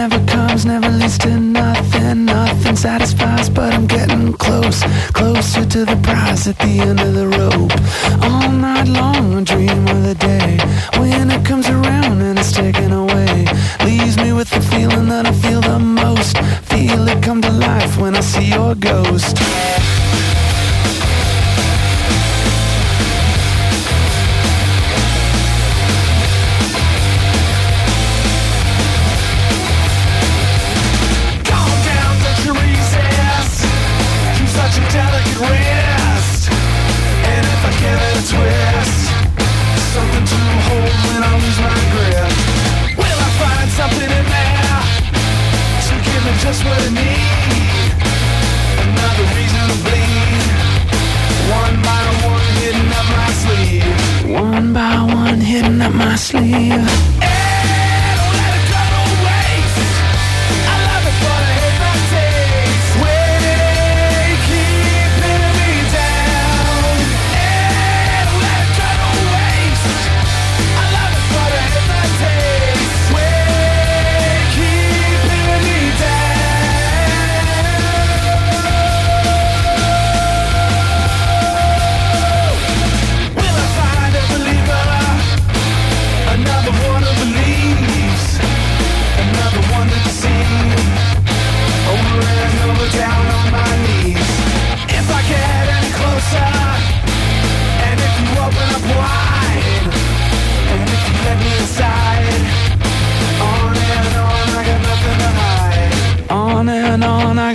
never comes, never leads to nothing. Nothing satisfies, but I'm getting close, closer to the prize at the end of the rope. All night long, I dream of the day when it comes around and it's taken away. Leaves me with the feeling that I feel the most. Feel it come to life when I see your ghost. Just what I need? Another reason to bleed. One by one, hitting up my sleeve. One by one, hitting up my sleeve.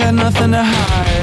Got nothing to hide.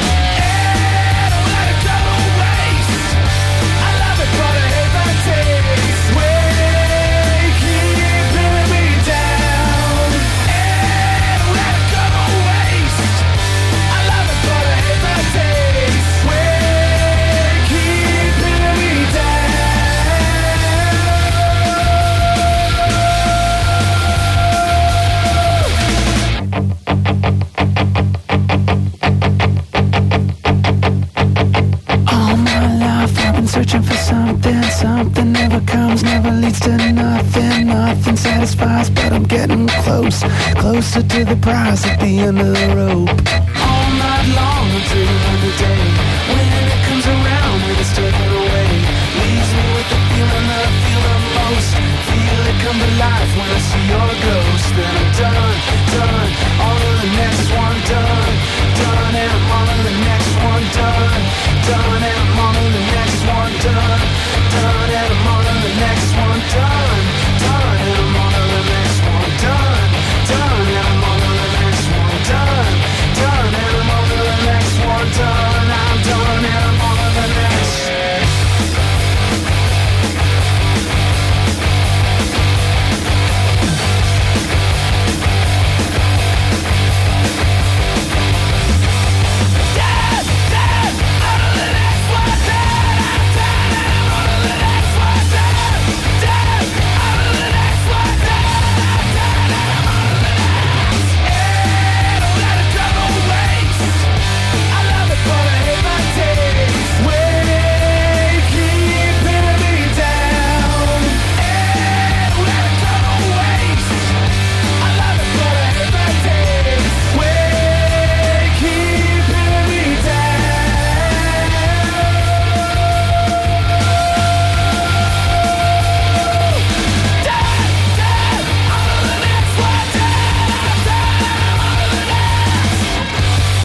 Close, closer to the prize at the end of the rope. All night long, I'm